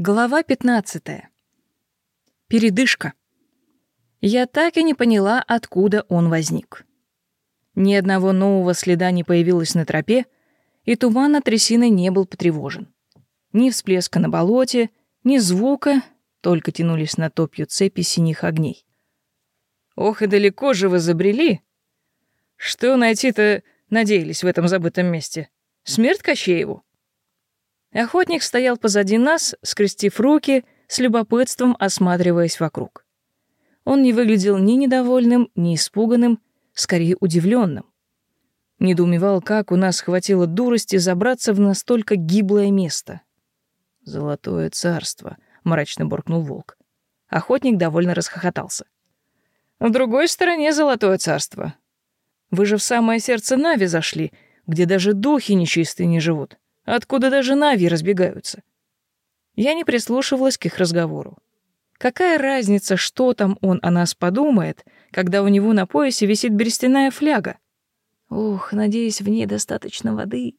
Глава 15. Передышка. Я так и не поняла, откуда он возник. Ни одного нового следа не появилось на тропе, и туман от трясины не был потревожен. Ни всплеска на болоте, ни звука, только тянулись на топью цепи синих огней. «Ох, и далеко же вы забрели! Что найти-то надеялись в этом забытом месте? Смерть Кощееву?» Охотник стоял позади нас, скрестив руки, с любопытством осматриваясь вокруг. Он не выглядел ни недовольным, ни испуганным, скорее удивленным. Недоумевал, как у нас хватило дурости забраться в настолько гиблое место. «Золотое царство», — мрачно буркнул волк. Охотник довольно расхохотался. «В другой стороне золотое царство. Вы же в самое сердце Нави зашли, где даже духи нечистые не живут откуда даже нави разбегаются. Я не прислушивалась к их разговору. Какая разница, что там он о нас подумает, когда у него на поясе висит берестяная фляга? Ух, надеюсь, в ней достаточно воды.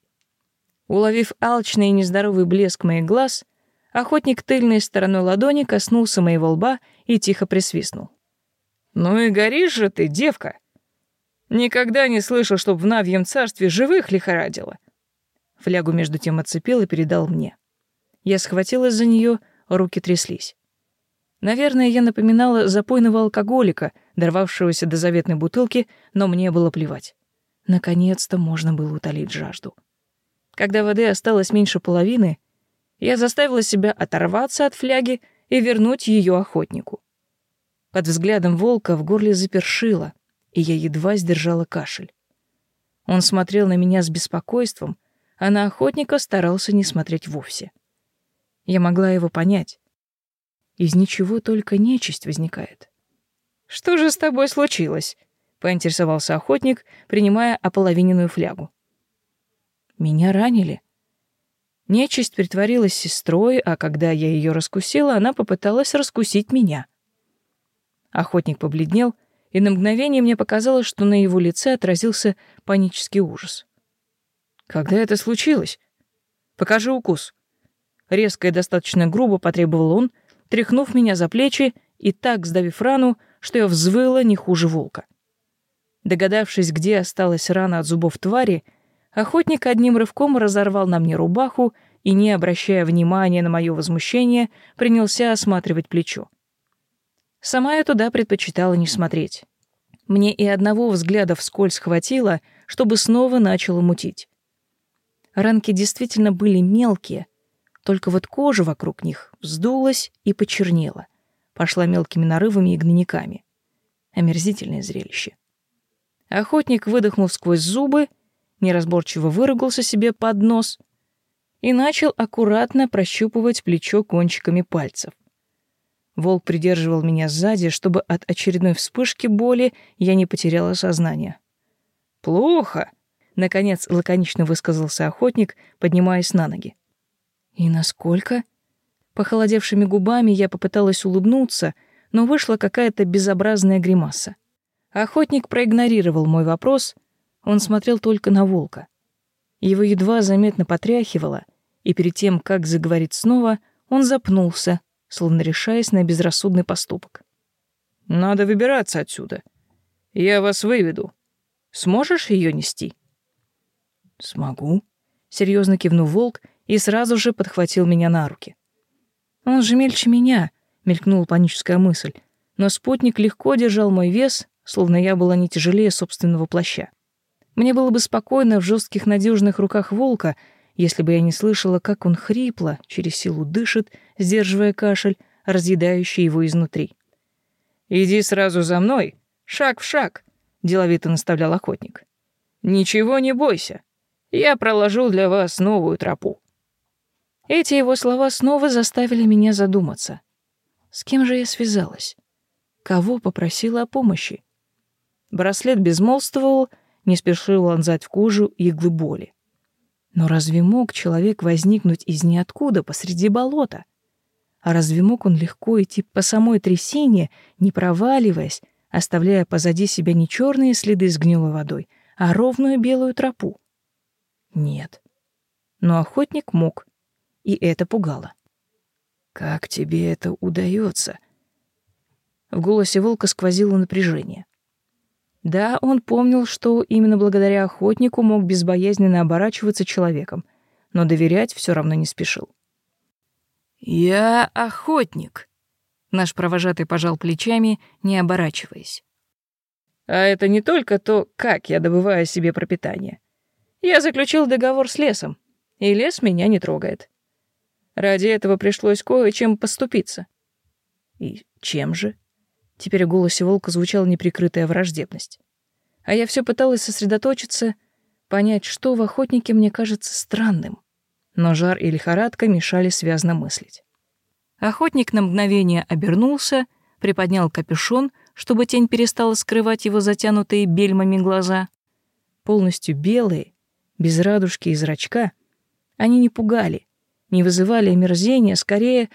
Уловив алчный и нездоровый блеск моих глаз, охотник тыльной стороной ладони коснулся моего лба и тихо присвистнул. «Ну и горишь же ты, девка! Никогда не слышал, чтоб в Навьем царстве живых лихорадило. Флягу между тем отцепил и передал мне. Я схватилась за нее, руки тряслись. Наверное, я напоминала запойного алкоголика, дорвавшегося до заветной бутылки, но мне было плевать. Наконец-то можно было утолить жажду. Когда воды осталось меньше половины, я заставила себя оторваться от фляги и вернуть ее охотнику. Под взглядом волка в горле запершило, и я едва сдержала кашель. Он смотрел на меня с беспокойством, а на охотника старался не смотреть вовсе. Я могла его понять. Из ничего только нечисть возникает. «Что же с тобой случилось?» — поинтересовался охотник, принимая ополовиненную флягу. «Меня ранили». Нечисть притворилась сестрой, а когда я ее раскусила, она попыталась раскусить меня. Охотник побледнел, и на мгновение мне показалось, что на его лице отразился панический ужас. Когда это случилось? Покажи укус. Резко и достаточно грубо потребовал он, тряхнув меня за плечи и так сдавив рану, что я взвыла не хуже волка. Догадавшись, где осталась рана от зубов твари, охотник одним рывком разорвал на мне рубаху и, не обращая внимания на мое возмущение, принялся осматривать плечо. Сама я туда предпочитала не смотреть. Мне и одного взгляда вскользь хватило, чтобы снова начало мутить. Ранки действительно были мелкие, только вот кожа вокруг них вздулась и почернела, пошла мелкими нарывами и гнойниками. Омерзительное зрелище. Охотник выдохнул сквозь зубы, неразборчиво выругался себе под нос и начал аккуратно прощупывать плечо кончиками пальцев. Волк придерживал меня сзади, чтобы от очередной вспышки боли я не потеряла сознание. «Плохо», Наконец лаконично высказался охотник, поднимаясь на ноги. И насколько? Похолодевшими губами я попыталась улыбнуться, но вышла какая-то безобразная гримаса. Охотник проигнорировал мой вопрос, он смотрел только на волка. Его едва заметно потряхивало, и перед тем, как заговорить снова, он запнулся, словно решаясь на безрассудный поступок. «Надо выбираться отсюда. Я вас выведу. Сможешь ее нести?» «Смогу», — серьезно кивнул волк и сразу же подхватил меня на руки. «Он же мельче меня», — мелькнула паническая мысль, но спутник легко держал мой вес, словно я была не тяжелее собственного плаща. Мне было бы спокойно в жестких надежных руках волка, если бы я не слышала, как он хрипло, через силу дышит, сдерживая кашель, разъедающий его изнутри. «Иди сразу за мной, шаг в шаг», — деловито наставлял охотник. «Ничего не бойся. Я проложу для вас новую тропу». Эти его слова снова заставили меня задуматься. С кем же я связалась? Кого попросила о помощи? Браслет безмолвствовал, не спешил ланзать в кожу иглы боли. Но разве мог человек возникнуть из ниоткуда посреди болота? А разве мог он легко идти по самой трясине, не проваливаясь, оставляя позади себя не черные следы с гнилой водой, а ровную белую тропу? Нет. Но охотник мог, и это пугало. Как тебе это удается? В голосе волка сквозило напряжение. Да, он помнил, что именно благодаря охотнику мог безбоязненно оборачиваться человеком, но доверять все равно не спешил. «Я охотник», — наш провожатый пожал плечами, не оборачиваясь. «А это не только то, как я добываю себе пропитание. Я заключил договор с лесом, и лес меня не трогает. Ради этого пришлось кое-чем поступиться». «И чем же?» Теперь в голосе волка звучала неприкрытая враждебность. А я все пыталась сосредоточиться, понять, что в охотнике мне кажется странным. Но жар и лихорадка мешали связно мыслить. Охотник на мгновение обернулся, приподнял капюшон, чтобы тень перестала скрывать его затянутые бельмами глаза. Полностью белые, без радужки и зрачка, они не пугали, не вызывали омерзения, скорее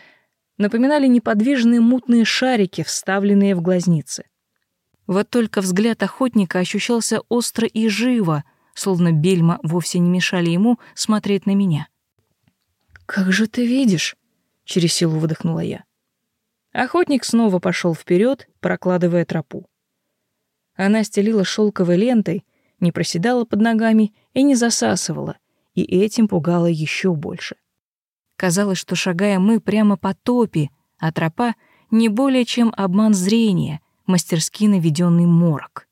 напоминали неподвижные мутные шарики, вставленные в глазницы. Вот только взгляд охотника ощущался остро и живо, словно бельма вовсе не мешали ему смотреть на меня. «Как же ты видишь?» — через силу выдохнула я. Охотник снова пошел вперед, прокладывая тропу. Она стелила шелковой лентой, не проседала под ногами и не засасывала, и этим пугала еще больше. Казалось, что шагая мы прямо по топе, а тропа — не более чем обман зрения, мастерски наведенный морок.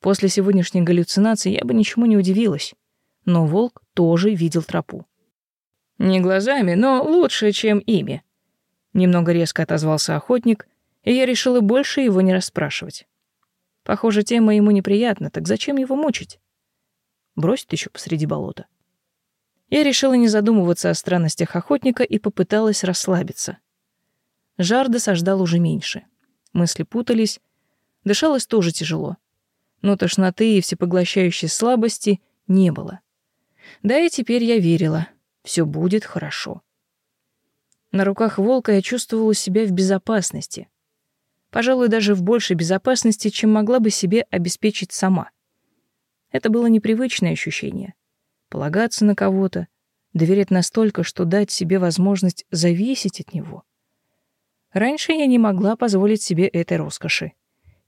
После сегодняшней галлюцинации я бы ничему не удивилась, но волк тоже видел тропу. «Не глазами, но лучше, чем ими», — немного резко отозвался охотник, и я решила больше его не расспрашивать. Похоже, тема ему неприятна, так зачем его мучить? Бросит еще посреди болота. Я решила не задумываться о странностях охотника и попыталась расслабиться. Жар досаждал уже меньше. Мысли путались, дышалось тоже тяжело. Но тошноты и всепоглощающей слабости не было. Да и теперь я верила, все будет хорошо. На руках волка я чувствовала себя в безопасности. Пожалуй, даже в большей безопасности, чем могла бы себе обеспечить сама. Это было непривычное ощущение — полагаться на кого-то, доверять настолько, что дать себе возможность зависеть от него. Раньше я не могла позволить себе этой роскоши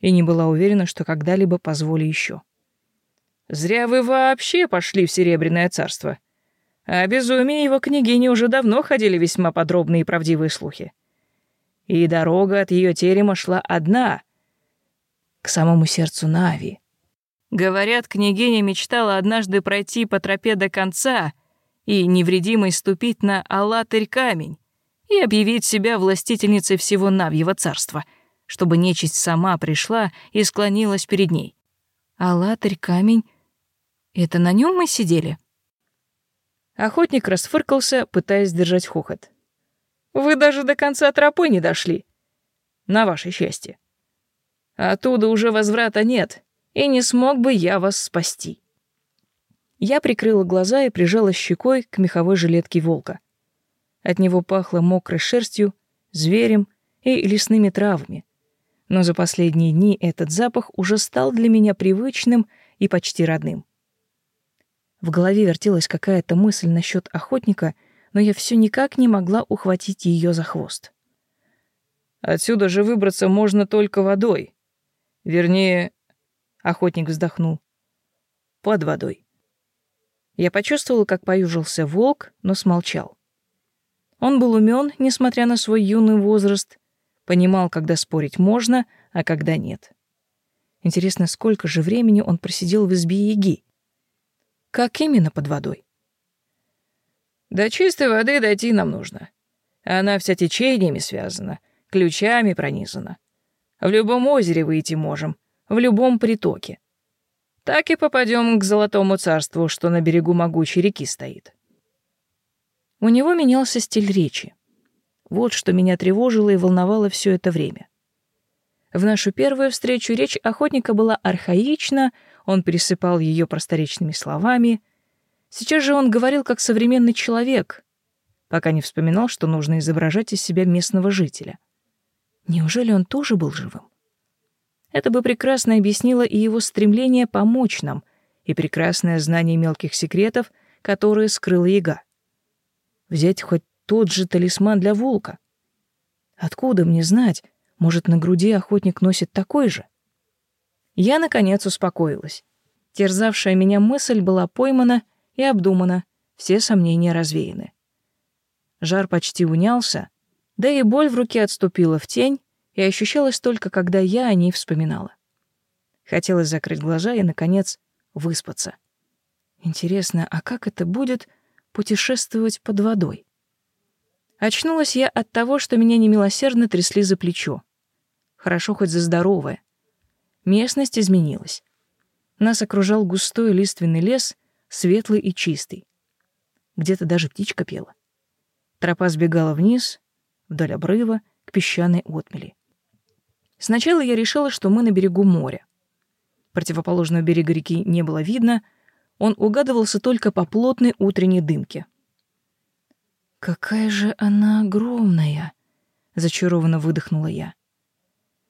и не была уверена, что когда-либо позволю еще. «Зря вы вообще пошли в Серебряное царство. О безумии его княгини уже давно ходили весьма подробные и правдивые слухи. И дорога от ее терема шла одна — к самому сердцу Нави. Говорят, княгиня мечтала однажды пройти по тропе до конца и невредимой ступить на Алатырь камень и объявить себя властительницей всего Навьего царства, чтобы нечисть сама пришла и склонилась перед ней. Алатырь камень — это на нем мы сидели? Охотник расфыркался, пытаясь сдержать хохот. Вы даже до конца тропы не дошли. На ваше счастье. Оттуда уже возврата нет, и не смог бы я вас спасти. Я прикрыла глаза и прижала щекой к меховой жилетке волка. От него пахло мокрой шерстью, зверем и лесными травами. Но за последние дни этот запах уже стал для меня привычным и почти родным. В голове вертелась какая-то мысль насчет охотника, но я все никак не могла ухватить ее за хвост. Отсюда же выбраться можно только водой. Вернее, Охотник вздохнул. Под водой. Я почувствовал, как поюжился волк, но смолчал. Он был умен, несмотря на свой юный возраст, понимал, когда спорить можно, а когда нет. Интересно, сколько же времени он просидел в избе Яги? Как именно под водой? До чистой воды дойти нам нужно. Она вся течениями связана, ключами пронизана. В любом озере выйти можем, в любом притоке. Так и попадем к Золотому царству, что на берегу могучей реки стоит. У него менялся стиль речи. Вот что меня тревожило и волновало все это время. В нашу первую встречу речь охотника была архаична, он пересыпал ее просторечными словами. Сейчас же он говорил как современный человек, пока не вспоминал, что нужно изображать из себя местного жителя. Неужели он тоже был живым? Это бы прекрасно объяснило и его стремление помочь нам, и прекрасное знание мелких секретов, которые скрыл Яга. Взять хоть тот же талисман для волка. Откуда мне знать? Может, на груди охотник носит такой же? Я, наконец, успокоилась. Терзавшая меня мысль была поймана и обдумана, все сомнения развеяны. Жар почти унялся, да и боль в руке отступила в тень и ощущалась только, когда я о ней вспоминала. Хотелось закрыть глаза и, наконец, выспаться. Интересно, а как это будет путешествовать под водой? Очнулась я от того, что меня немилосердно трясли за плечо. Хорошо хоть за здоровое. Местность изменилась. Нас окружал густой лиственный лес, светлый и чистый. Где-то даже птичка пела. Тропа сбегала вниз, вдоль обрыва, к песчаной отмели. Сначала я решила, что мы на берегу моря. Противоположного берега реки не было видно, он угадывался только по плотной утренней дымке. «Какая же она огромная!» — зачарованно выдохнула я.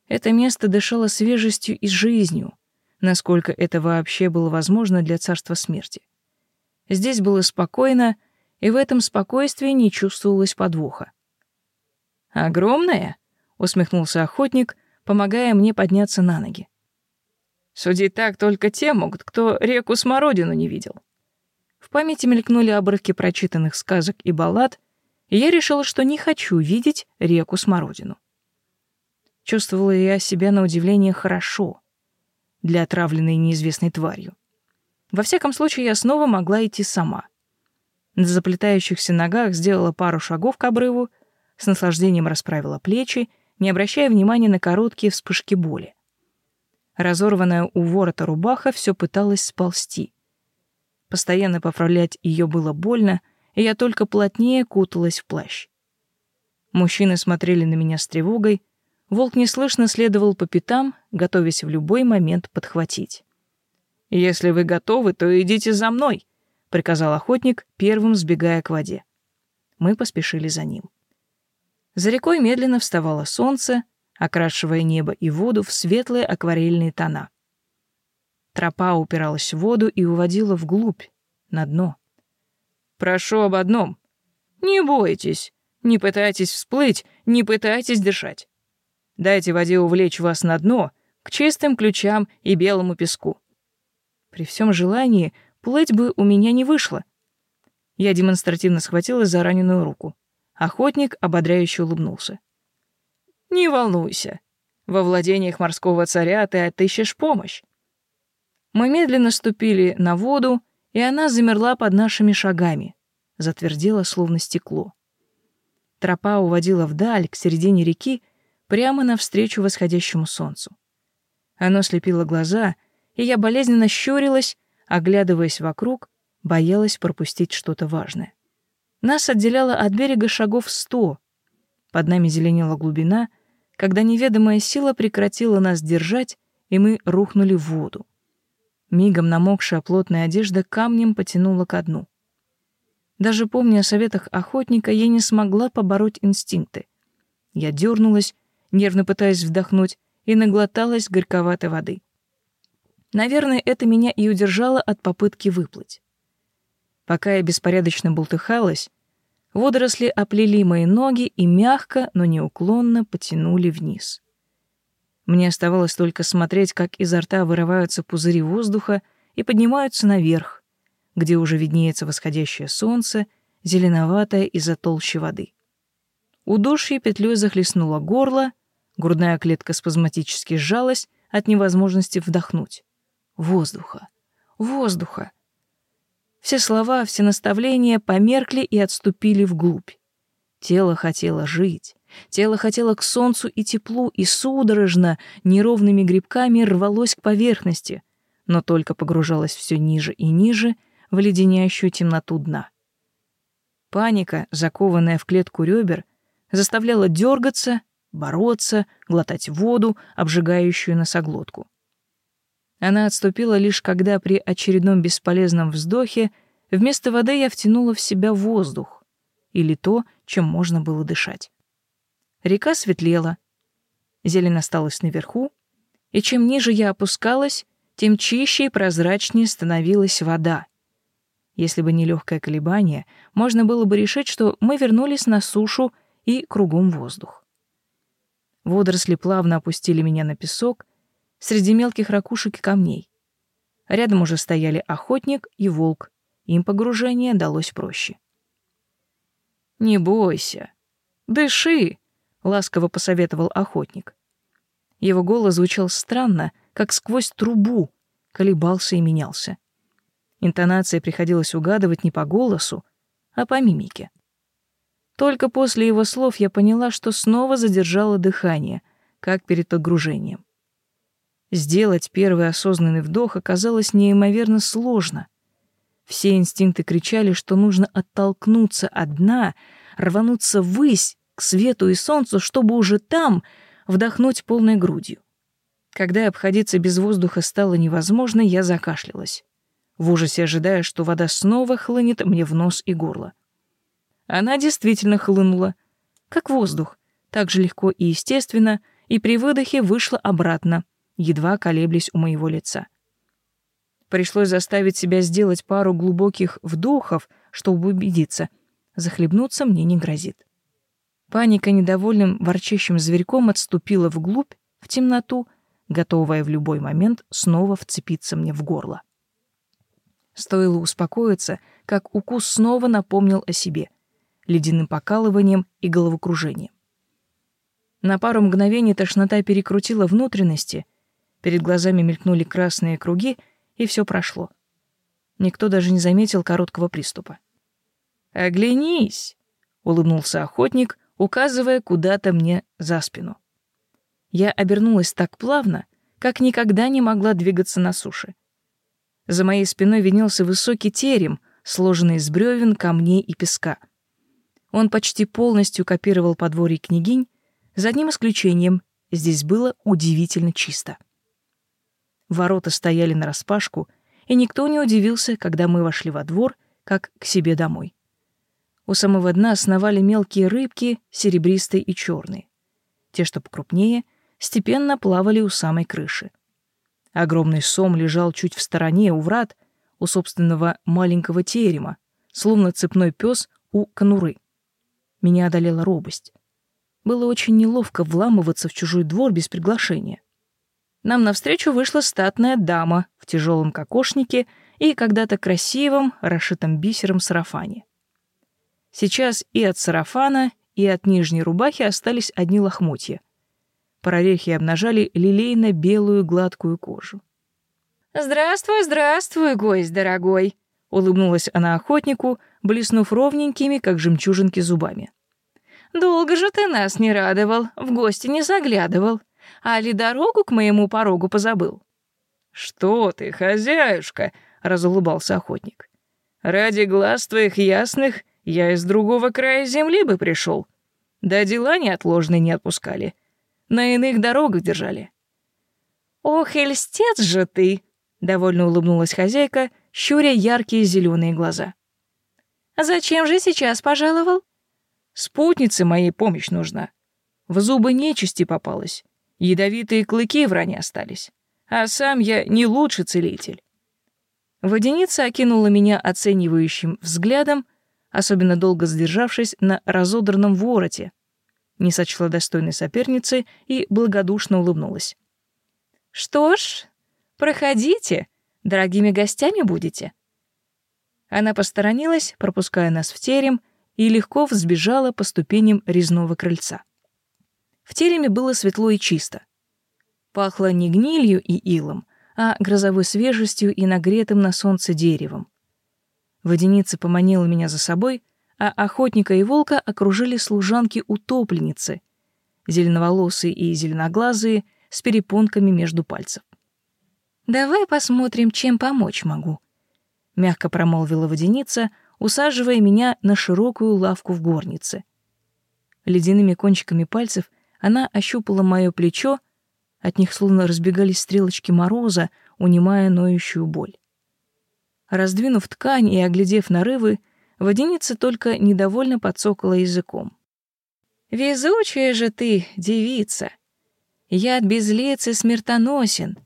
Это место дышало свежестью и жизнью, насколько это вообще было возможно для царства смерти. Здесь было спокойно, и в этом спокойствии не чувствовалось подвоха. «Огромная?» — усмехнулся охотник, помогая мне подняться на ноги. «Судить так только те могут, кто реку Смородину не видел». В памяти мелькнули обрывки прочитанных сказок и баллад, и я решила, что не хочу видеть реку Смородину. Чувствовала я себя на удивление хорошо для отравленной неизвестной тварью. Во всяком случае, я снова могла идти сама. На заплетающихся ногах сделала пару шагов к обрыву, с наслаждением расправила плечи, не обращая внимания на короткие вспышки боли. Разорванная у ворота рубаха все пыталась сползти. Постоянно поправлять ее было больно, и я только плотнее куталась в плащ. Мужчины смотрели на меня с тревогой, волк неслышно следовал по пятам, готовясь в любой момент подхватить. «Если вы готовы, то идите за мной», — приказал охотник, первым сбегая к воде. Мы поспешили за ним. За рекой медленно вставало солнце, окрашивая небо и воду в светлые акварельные тона. Тропа упиралась в воду и уводила вглубь, на дно. «Прошу об одном. Не бойтесь, не пытайтесь всплыть, не пытайтесь дышать. Дайте воде увлечь вас на дно, к чистым ключам и белому песку. При всем желании плыть бы у меня не вышло. Я демонстративно схватилась за раненую руку. Охотник ободряюще улыбнулся. «Не волнуйся. Во владениях морского царя ты отыщешь помощь». Мы медленно ступили на воду, и она замерла под нашими шагами, затвердела словно стекло. Тропа уводила вдаль, к середине реки, прямо навстречу восходящему солнцу. Оно слепило глаза, и я болезненно щурилась, оглядываясь вокруг, боялась пропустить что-то важное. Нас отделяло от берега шагов сто. Под нами зеленела глубина, когда неведомая сила прекратила нас держать, и мы рухнули в воду. Мигом намокшая плотная одежда камнем потянула ко дну. Даже помня о советах охотника, я не смогла побороть инстинкты. Я дернулась, нервно пытаясь вдохнуть, и наглоталась горьковатой воды. Наверное, это меня и удержало от попытки выплыть. Пока я беспорядочно бултыхалась, водоросли оплели мои ноги и мягко, но неуклонно потянули вниз. Мне оставалось только смотреть, как изо рта вырываются пузыри воздуха и поднимаются наверх, где уже виднеется восходящее солнце, зеленоватое из-за толщи воды. Удушье петлей захлестнуло горло, грудная клетка спазматически сжалась от невозможности вдохнуть. Воздуха, воздуха. Все слова, все наставления померкли и отступили вглубь. Тело хотело жить, тело хотело к солнцу и теплу, и судорожно, неровными грибками рвалось к поверхности, но только погружалось все ниже и ниже в леденящую темноту дна. Паника, закованная в клетку ребер, заставляла дергаться, бороться, глотать воду, обжигающую носоглотку. Она отступила лишь когда при очередном бесполезном вздохе вместо воды я втянула в себя воздух или то, чем можно было дышать. Река светлела, зелень осталась наверху, и чем ниже я опускалась, тем чище и прозрачнее становилась вода. Если бы не легкое колебание, можно было бы решить, что мы вернулись на сушу и кругом воздух. Водоросли плавно опустили меня на песок среди мелких ракушек и камней. Рядом уже стояли охотник и волк. Им погружение далось проще. «Не бойся. Дыши», — ласково посоветовал охотник. Его голос звучал странно, как сквозь трубу, колебался и менялся. Интонация приходилось угадывать не по голосу, а по мимике. Только после его слов я поняла, что снова задержала дыхание, как перед погружением. Сделать первый осознанный вдох оказалось неимоверно сложно. Все инстинкты кричали, что нужно оттолкнуться от дна, рвануться ввысь, к свету и солнцу, чтобы уже там вдохнуть полной грудью. Когда обходиться без воздуха стало невозможно, я закашлялась, в ужасе ожидая, что вода снова хлынет мне в нос и горло. Она действительно хлынула, как воздух, так же легко и естественно, и при выдохе вышла обратно, едва колеблясь у моего лица. Пришлось заставить себя сделать пару глубоких вдохов, чтобы убедиться, захлебнуться мне не грозит. Паника недовольным ворчащим зверьком отступила вглубь, в темноту, готовая в любой момент снова вцепиться мне в горло. Стоило успокоиться, как укус снова напомнил о себе, ледяным покалыванием и головокружением. На пару мгновений тошнота перекрутила внутренности — Перед глазами мелькнули красные круги, и все прошло. Никто даже не заметил короткого приступа. «Оглянись!» — улыбнулся охотник, указывая куда-то мне за спину. Я обернулась так плавно, как никогда не могла двигаться на суше. За моей спиной виднелся высокий терем, сложенный из бревен, камней и песка. Он почти полностью копировал подворье княгинь, за одним исключением — здесь было удивительно чисто. Ворота стояли нараспашку, и никто не удивился, когда мы вошли во двор, как к себе домой. У самого дна сновали мелкие рыбки, серебристые и черные. Те, что покрупнее, степенно плавали у самой крыши. Огромный сом лежал чуть в стороне у врат, у собственного маленького терема, словно цепной пес у конуры. Меня одолела робость. Было очень неловко вламываться в чужой двор без приглашения нам навстречу вышла статная дама в тяжелом кокошнике и когда-то красивом, расшитом бисером сарафане. Сейчас и от сарафана, и от нижней рубахи остались одни лохмотья. Прорехи обнажали лилейно-белую гладкую кожу. «Здравствуй, здравствуй, гость дорогой!» — улыбнулась она охотнику, блеснув ровненькими, как жемчужинки, зубами. «Долго же ты нас не радовал, в гости не заглядывал а ли дорогу к моему порогу позабыл?» «Что ты, хозяюшка?» — разулыбался охотник. «Ради глаз твоих ясных я из другого края земли бы пришел. Да дела неотложные не отпускали. На иных дорогах держали». «Ох, эльстец же ты!» — довольно улыбнулась хозяйка, щуря яркие зеленые глаза. «А зачем же сейчас пожаловал?» «Спутнице моей помощь нужна. В зубы нечисти попалась. Ядовитые клыки в ране остались. А сам я не лучший целитель. Водяница окинула меня оценивающим взглядом, особенно долго сдержавшись на разодранном вороте, не сочла достойной соперницы и благодушно улыбнулась. «Что ж, проходите, дорогими гостями будете». Она посторонилась, пропуская нас в терем, и легко взбежала по ступеням резного крыльца. В тереме было светло и чисто. Пахло не гнилью и илом, а грозовой свежестью и нагретым на солнце деревом. Водяница поманила меня за собой, а охотника и волка окружили служанки-утопленницы, зеленоволосые и зеленоглазые, с перепонками между пальцев. «Давай посмотрим, чем помочь могу», — мягко промолвила водяница, усаживая меня на широкую лавку в горнице. Ледяными кончиками пальцев она ощупала мое плечо, от них словно разбегались стрелочки мороза, унимая ноющую боль. Раздвинув ткань и оглядев нарывы, водяница только недовольно подсокала языком. «Везучая же ты, девица! Яд безлицы смертоносен.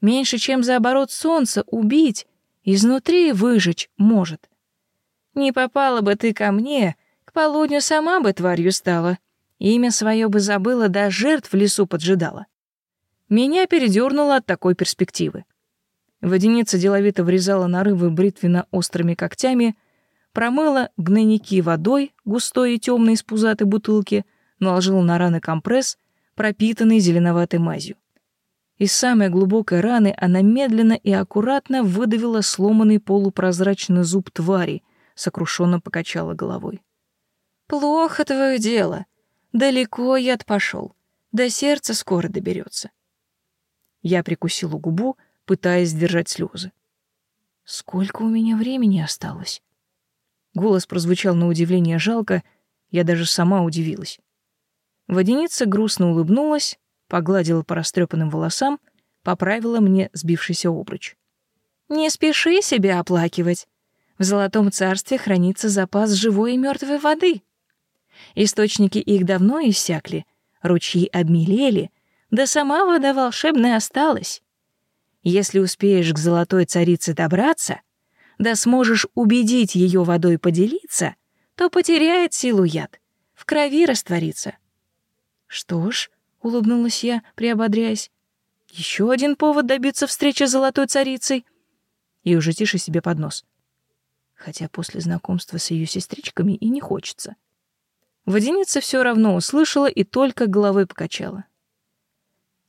Меньше, чем за оборот солнца убить, изнутри выжечь может. Не попала бы ты ко мне, к полудню сама бы тварью стала, Имя свое бы забыла, да жертв в лесу поджидала. Меня передернуло от такой перспективы. Водяница деловито врезала нарывы бритвенно острыми когтями, промыла гнойники водой, густой и темной из пузатой бутылки, наложила на раны компресс, пропитанный зеленоватой мазью. Из самой глубокой раны она медленно и аккуратно выдавила сломанный полупрозрачный зуб твари, сокрушенно покачала головой. «Плохо твое дело. Далеко яд пошел. До сердца скоро доберется. Я прикусила губу, пытаясь сдержать слезы. Сколько у меня времени осталось? Голос прозвучал на удивление жалко, я даже сама удивилась. Водяница грустно улыбнулась, погладила по растрепанным волосам, поправила мне сбившийся обруч. «Не спеши себя оплакивать. В Золотом Царстве хранится запас живой и мертвой воды. Источники их давно иссякли, ручьи обмелели, да сама вода волшебная осталась. Если успеешь к золотой царице добраться, да сможешь убедить ее водой поделиться, то потеряет силу яд, в крови растворится. Что ж, улыбнулась я, приободряясь, еще один повод добиться встречи с золотой царицей. И уже тише себе под нос. Хотя после знакомства с ее сестричками и не хочется. Водяница все равно услышала и только головой покачала.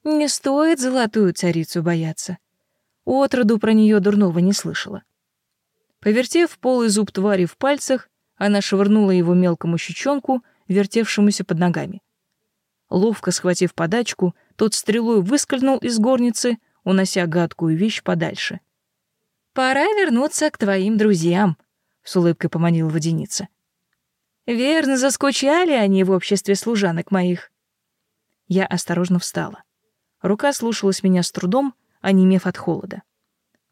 Не стоит золотую царицу бояться. Отроду про нее дурного не слышала. Повертев полый зуб твари в пальцах, она швырнула его мелкому щучонку, вертевшемуся под ногами. Ловко схватив подачку, тот стрелой выскользнул из горницы, унося гадкую вещь подальше. «Пора вернуться к твоим друзьям», — с улыбкой поманила водяница. «Верно, заскучали они в обществе служанок моих». Я осторожно встала. Рука слушалась меня с трудом, онемев от холода.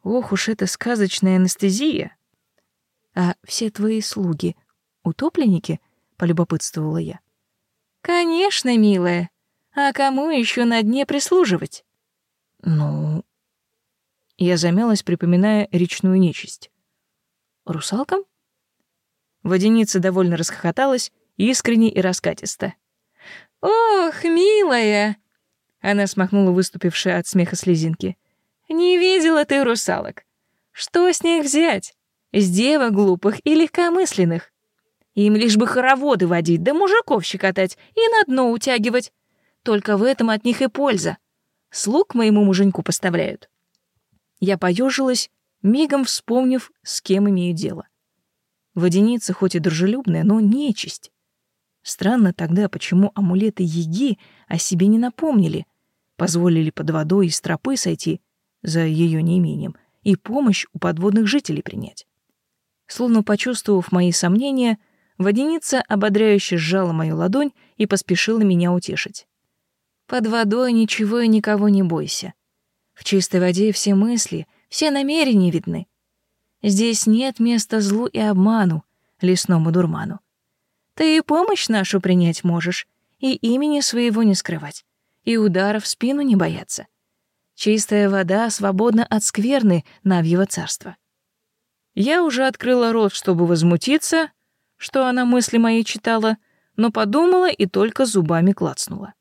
Ох уж эта сказочная анестезия. А все твои слуги утопленники? полюбопытствовала я. Конечно, милая. А кому еще на дне прислуживать? Ну, я замялась, припоминая речную нечисть. Русалкам? Водяница довольно расхохоталась, искренне и раскатисто. «Ох, милая, она смахнула выступившие от смеха слезинки. «Не видела ты русалок. Что с них взять? С девок глупых и легкомысленных. Им лишь бы хороводы водить, да мужиков щекотать и на дно утягивать. Только в этом от них и польза. Слуг моему муженьку поставляют». Я поежилась, мигом вспомнив, с кем имею дело. Водяница хоть и дружелюбная, но нечисть. Странно тогда, почему амулеты Еги о себе не напомнили, позволили под водой из тропы сойти за ее неимением и помощь у подводных жителей принять. Словно почувствовав мои сомнения, водяница ободряюще сжала мою ладонь и поспешила меня утешить. «Под водой ничего и никого не бойся. В чистой воде все мысли, все намерения видны. Здесь нет места злу и обману, лесному дурману. Ты и помощь нашу принять можешь, и имени своего не скрывать и удара в спину не бояться. Чистая вода свободна от скверны Навьего царства. Я уже открыла рот, чтобы возмутиться, что она мысли мои читала, но подумала и только зубами клацнула.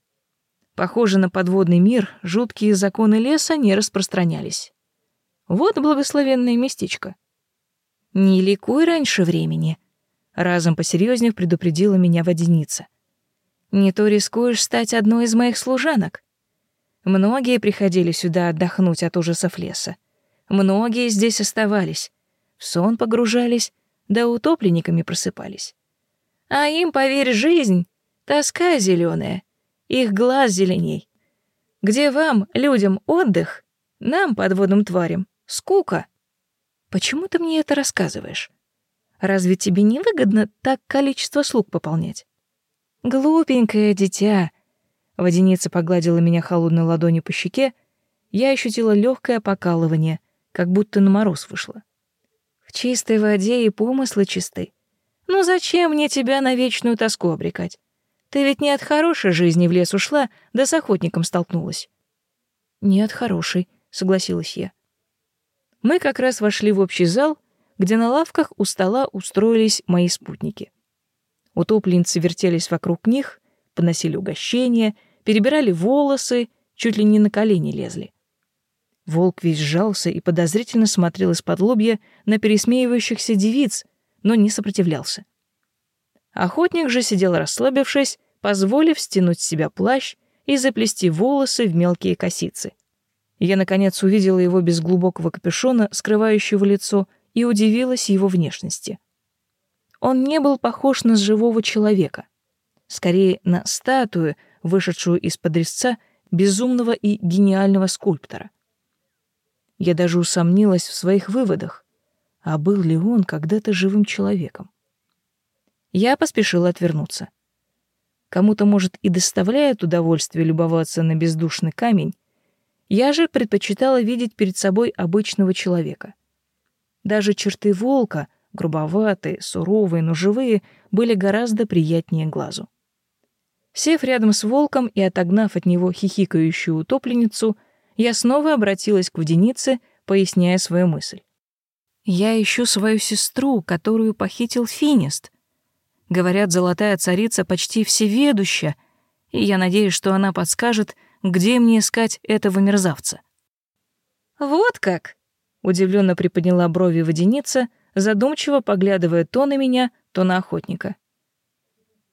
Похоже, на подводный мир жуткие законы леса не распространялись. Вот благословенное местечко. «Не ликуй раньше времени», — разом посерьезнее предупредила меня водяница. Не то рискуешь стать одной из моих служанок. Многие приходили сюда отдохнуть от ужасов леса. Многие здесь оставались, в сон погружались, да утопленниками просыпались. А им, поверь, жизнь — тоска зеленая, их глаз зеленей. Где вам, людям, отдых, нам, подводным тварям, скука. Почему ты мне это рассказываешь? Разве тебе не выгодно так количество слуг пополнять? Глупенькое дитя. Водяница погладила меня холодной ладонью по щеке. Я ощутила легкое покалывание, как будто на мороз вышла. В чистой воде и помыслы чисты. Ну зачем мне тебя на вечную тоску обрекать? Ты ведь не от хорошей жизни в лес ушла, да с охотником столкнулась. Не от хорошей, согласилась я. Мы как раз вошли в общий зал, где на лавках у стола устроились мои спутники. Утопленцы вертелись вокруг них, подносили угощения, перебирали волосы, чуть ли не на колени лезли. Волк весь сжался и подозрительно смотрел из-под лобья на пересмеивающихся девиц, но не сопротивлялся. Охотник же сидел расслабившись, позволив стянуть с себя плащ и заплести волосы в мелкие косицы. Я, наконец, увидела его без глубокого капюшона, скрывающего лицо, и удивилась его внешности. Он не был похож на живого человека, скорее на статую, вышедшую из-под резца безумного и гениального скульптора. Я даже усомнилась в своих выводах, а был ли он когда-то живым человеком. Я поспешила отвернуться. Кому-то, может, и доставляет удовольствие любоваться на бездушный камень, я же предпочитала видеть перед собой обычного человека. Даже черты волка, грубоватые, суровые, но живые, были гораздо приятнее глазу. Сев рядом с волком и отогнав от него хихикающую утопленницу, я снова обратилась к водянице, поясняя свою мысль. «Я ищу свою сестру, которую похитил Финист», Говорят, золотая царица почти всеведуща, и я надеюсь, что она подскажет, где мне искать этого мерзавца. Вот как, удивленно приподняла брови водяница, задумчиво поглядывая то на меня, то на охотника.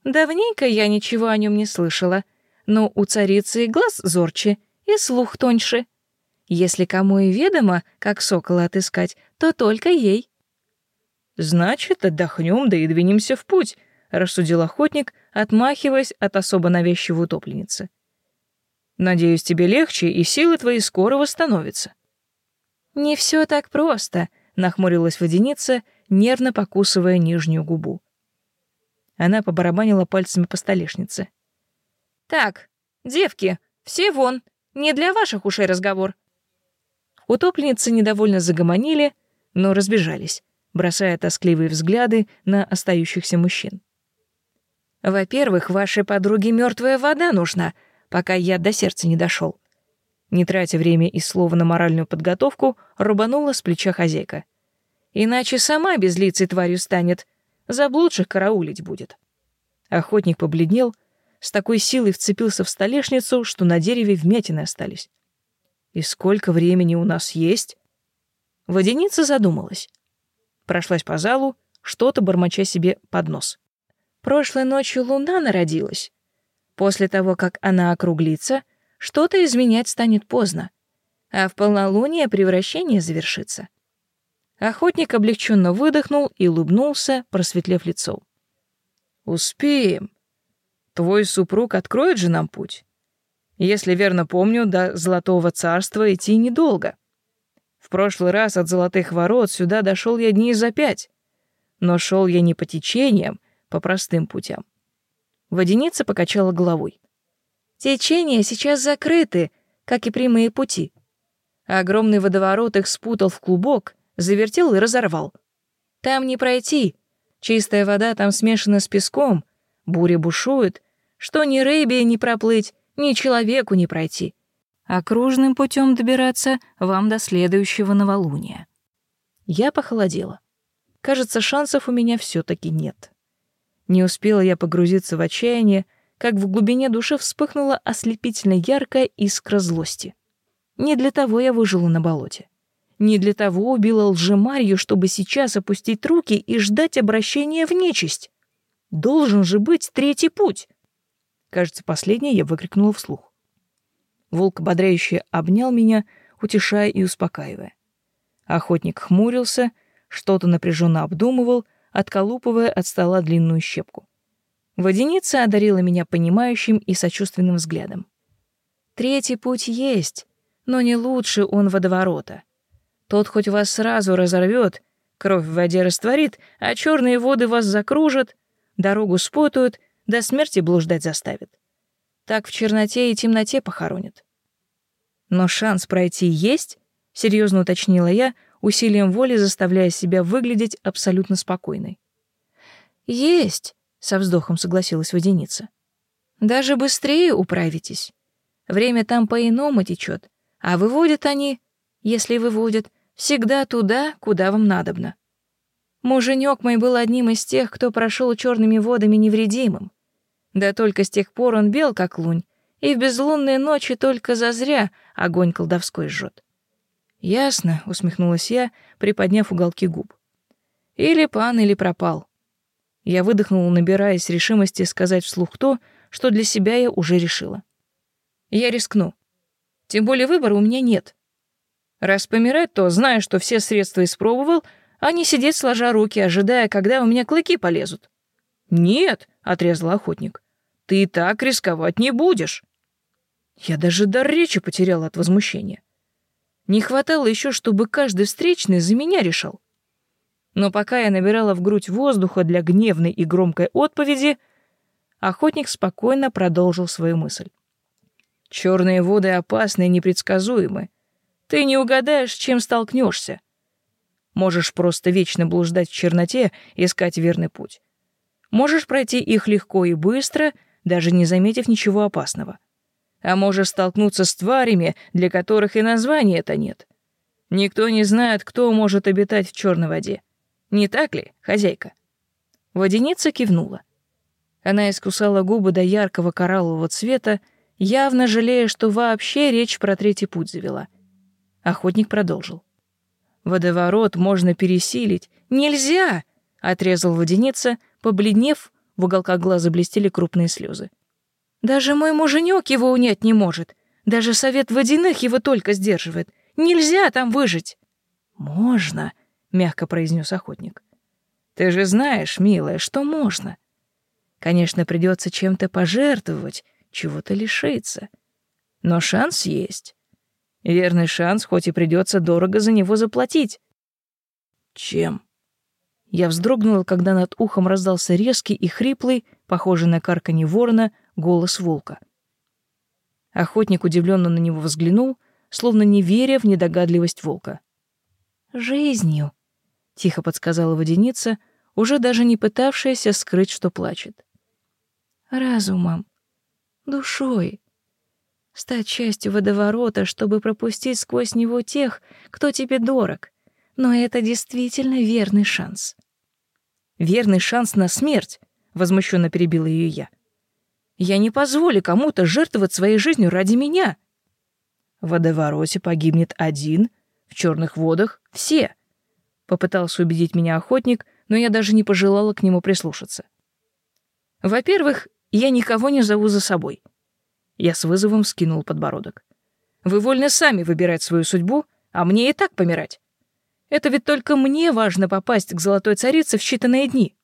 Давненько я ничего о нем не слышала, но у царицы и глаз зорче, и слух тоньше. Если кому и ведомо, как сокола отыскать, то только ей. Значит, отдохнем, да и двинемся в путь, рассудил охотник, отмахиваясь от особо навязчивой утопленницы. Надеюсь, тебе легче, и силы твои скоро восстановятся. Не все так просто, нахмурилась водяница, нервно покусывая нижнюю губу. Она побарабанила пальцами по столешнице. Так, девки, все вон, не для ваших ушей разговор. Утопленницы недовольно загомонили, но разбежались, бросая тоскливые взгляды на остающихся мужчин. Во-первых, вашей подруге мертвая вода нужна, пока я до сердца не дошел. Не тратя время и слова на моральную подготовку, рубанула с плеча хозяйка. Иначе сама безлицей тварью станет, заблудших караулить будет. Охотник побледнел, с такой силой вцепился в столешницу, что на дереве вмятины остались. И сколько времени у нас есть? Водяница задумалась. Прошлась по залу, что-то бормоча себе под нос. Прошлой ночью луна народилась. После того, как она округлится, что-то изменять станет поздно, а в полнолуние превращение завершится. Охотник облегченно выдохнул и улыбнулся, просветлев лицо. «Успеем. Твой супруг откроет же нам путь. Если верно помню, до Золотого Царства идти недолго. В прошлый раз от Золотых Ворот сюда дошел я дней за пять. Но шел я не по течениям, по простым путям. Водяница покачала головой. Течения сейчас закрыты, как и прямые пути. Огромный водоворот их спутал в клубок, завертел и разорвал. Там не пройти. Чистая вода там смешана с песком, буря бушует, что ни рыбе не проплыть, ни человеку не пройти. Окружным путем добираться вам до следующего новолуния. Я похолодела. Кажется, шансов у меня все таки нет. Не успела я погрузиться в отчаяние, как в глубине души вспыхнула ослепительно яркая искра злости. Не для того я выжила на болоте. Не для того убила лжемарью, чтобы сейчас опустить руки и ждать обращения в нечисть. Должен же быть третий путь. Кажется, последнее я выкрикнула вслух. Волк ободряюще обнял меня, утешая и успокаивая. Охотник хмурился, что-то напряженно обдумывал — отколупывая от стола длинную щепку. Водяница одарила меня понимающим и сочувственным взглядом. Третий путь есть, но не лучше он водоворота. Тот хоть вас сразу разорвет, кровь в воде растворит, а черные воды вас закружат, дорогу спутают, до смерти блуждать заставят. Так в черноте и темноте похоронят. Но шанс пройти есть, серьезно уточнила я, усилием воли заставляя себя выглядеть абсолютно спокойной. «Есть», — со вздохом согласилась водяница. «Даже быстрее управитесь. Время там по-иному течет, а выводят они, если выводят, всегда туда, куда вам надобно. Муженек мой был одним из тех, кто прошел черными водами невредимым. Да только с тех пор он бел, как лунь, и в безлунные ночи только зазря огонь колдовской жжет. «Ясно», — усмехнулась я, приподняв уголки губ. «Или пан, или пропал». Я выдохнула, набираясь решимости сказать вслух то, что для себя я уже решила. Я рискну. Тем более выбора у меня нет. Раз помирать, то, зная, что все средства испробовал, а не сидеть сложа руки, ожидая, когда у меня клыки полезут. «Нет», — отрезал охотник, — «ты так рисковать не будешь». Я даже дар речи потерял от возмущения. Не хватало еще, чтобы каждый встречный за меня решал. Но пока я набирала в грудь воздуха для гневной и громкой отповеди, охотник спокойно продолжил свою мысль. Черные воды опасны и непредсказуемы. Ты не угадаешь, чем столкнешься. Можешь просто вечно блуждать в черноте, искать верный путь. Можешь пройти их легко и быстро, даже не заметив ничего опасного а можешь столкнуться с тварями, для которых и названия это нет. Никто не знает, кто может обитать в черной воде. Не так ли, хозяйка? Водяница кивнула. Она искусала губы до яркого кораллового цвета, явно жалея, что вообще речь про третий путь завела. Охотник продолжил. «Водоворот можно пересилить». «Нельзя!» — отрезал водяница, побледнев, в уголках глаза блестели крупные слезы. Даже мой муженек его унять не может. Даже совет водяных его только сдерживает. Нельзя там выжить. Можно, мягко произнес охотник. Ты же знаешь, милая, что можно. Конечно, придется чем-то пожертвовать, чего-то лишиться. Но шанс есть. Верный шанс, хоть и придется дорого за него заплатить. Чем? Я вздрогнула, когда над ухом раздался резкий и хриплый, похожий на карканье ворона, голос волка. Охотник удивленно на него взглянул, словно не веря в недогадливость волка. «Жизнью», — тихо подсказала водяница, уже даже не пытавшаяся скрыть, что плачет. «Разумом, душой, стать частью водоворота, чтобы пропустить сквозь него тех, кто тебе дорог. Но это действительно верный шанс». «Верный шанс на смерть», — возмущенно перебила ее я. Я не позволю кому-то жертвовать своей жизнью ради меня. В водовороте погибнет один, в черных водах — все. Попытался убедить меня охотник, но я даже не пожелала к нему прислушаться. Во-первых, я никого не зову за собой. Я с вызовом скинул подбородок. Вы вольны сами выбирать свою судьбу, а мне и так помирать. Это ведь только мне важно попасть к золотой царице в считанные дни.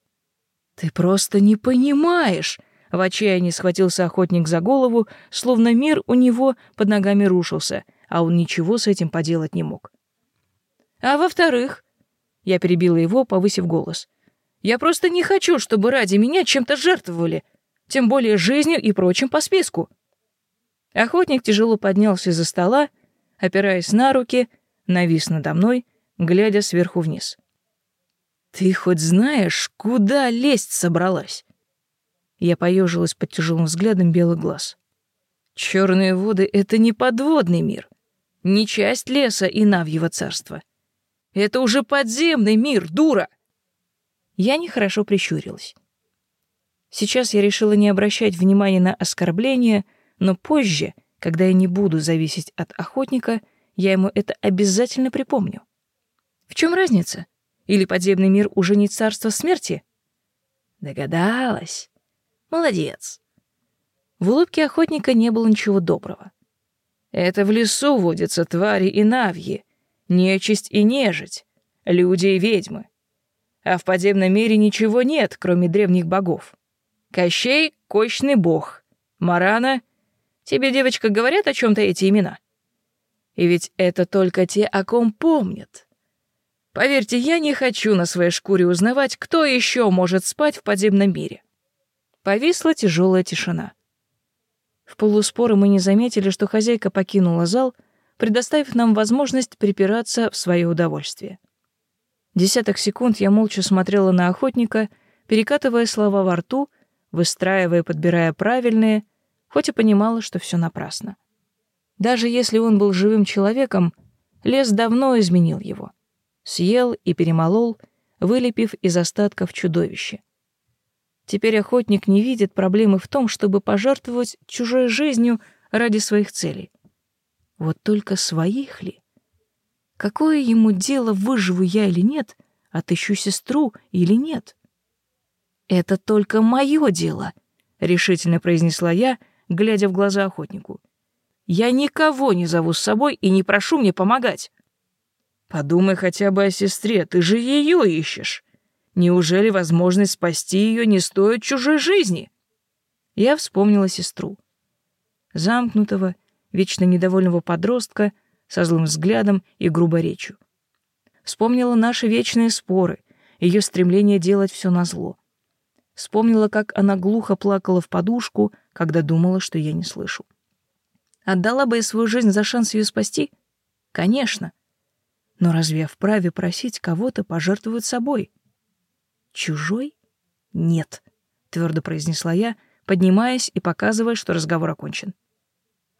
Ты просто не понимаешь, в отчаянии схватился охотник за голову, словно мир у него под ногами рушился, а он ничего с этим поделать не мог. А во-вторых, я перебила его, повысив голос. Я просто не хочу, чтобы ради меня чем-то жертвовали, тем более жизнью и прочим по списку. Охотник тяжело поднялся из-за стола, опираясь на руки, навис надо мной, глядя сверху вниз. Ты хоть знаешь, куда лезть собралась? Я поежилась под тяжелым взглядом белых глаз. Черные воды — это не подводный мир, не часть леса и Навьего царства. Это уже подземный мир, дура!» Я нехорошо прищурилась. Сейчас я решила не обращать внимания на оскорбления, но позже, когда я не буду зависеть от охотника, я ему это обязательно припомню. В чем разница? Или подземный мир уже не царство смерти? Догадалась. Молодец. В улыбке охотника не было ничего доброго. Это в лесу водятся твари и навьи, нечисть и нежить, люди и ведьмы. А в подземном мире ничего нет, кроме древних богов. Кощей — кощный бог. Марана — тебе, девочка, говорят о чем то эти имена? И ведь это только те, о ком помнят. Поверьте, я не хочу на своей шкуре узнавать, кто еще может спать в подземном мире. Повисла тяжелая тишина. В полуспоры мы не заметили, что хозяйка покинула зал, предоставив нам возможность припираться в свое удовольствие. Десяток секунд я молча смотрела на охотника, перекатывая слова во рту, выстраивая и подбирая правильные, хоть и понимала, что все напрасно. Даже если он был живым человеком, лес давно изменил его. Съел и перемолол, вылепив из остатков чудовище. Теперь охотник не видит проблемы в том, чтобы пожертвовать чужой жизнью ради своих целей. Вот только своих ли? Какое ему дело, выживу я или нет, отыщу сестру или нет? Это только мое дело, решительно произнесла я, глядя в глаза охотнику. Я никого не зову с собой и не прошу мне помогать. Подумай хотя бы о сестре, ты же ее ищешь. Неужели возможность спасти ее не стоит чужой жизни? Я вспомнила сестру. Замкнутого, вечно недовольного подростка со злым взглядом и грубой речью. Вспомнила наши вечные споры, ее стремление делать все назло. Вспомнила, как она глухо плакала в подушку, когда думала, что я не слышу. Отдала бы я свою жизнь за шанс ее спасти? Конечно. Но разве я вправе просить кого-то пожертвовать собой? Чужой? Нет, твердо произнесла я, поднимаясь и показывая, что разговор окончен.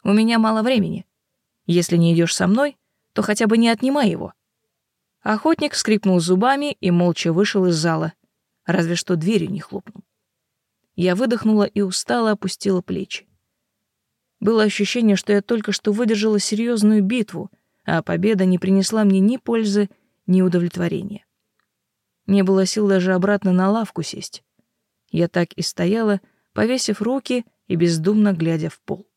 У меня мало времени. Если не идешь со мной, то хотя бы не отнимай его. Охотник скрипнул зубами и молча вышел из зала, разве что дверью не хлопнул. Я выдохнула и устало опустила плечи. Было ощущение, что я только что выдержала серьезную битву, а победа не принесла мне ни пользы, ни удовлетворения. Не было сил даже обратно на лавку сесть. Я так и стояла, повесив руки и бездумно глядя в пол.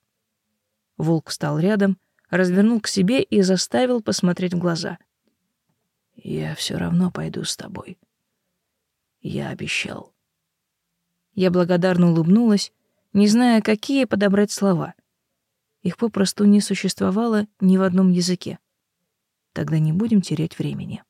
Волк встал рядом, развернул к себе и заставил посмотреть в глаза. «Я все равно пойду с тобой. Я обещал». Я благодарно улыбнулась, не зная, какие подобрать слова. Их попросту не существовало ни в одном языке. Тогда не будем терять времени.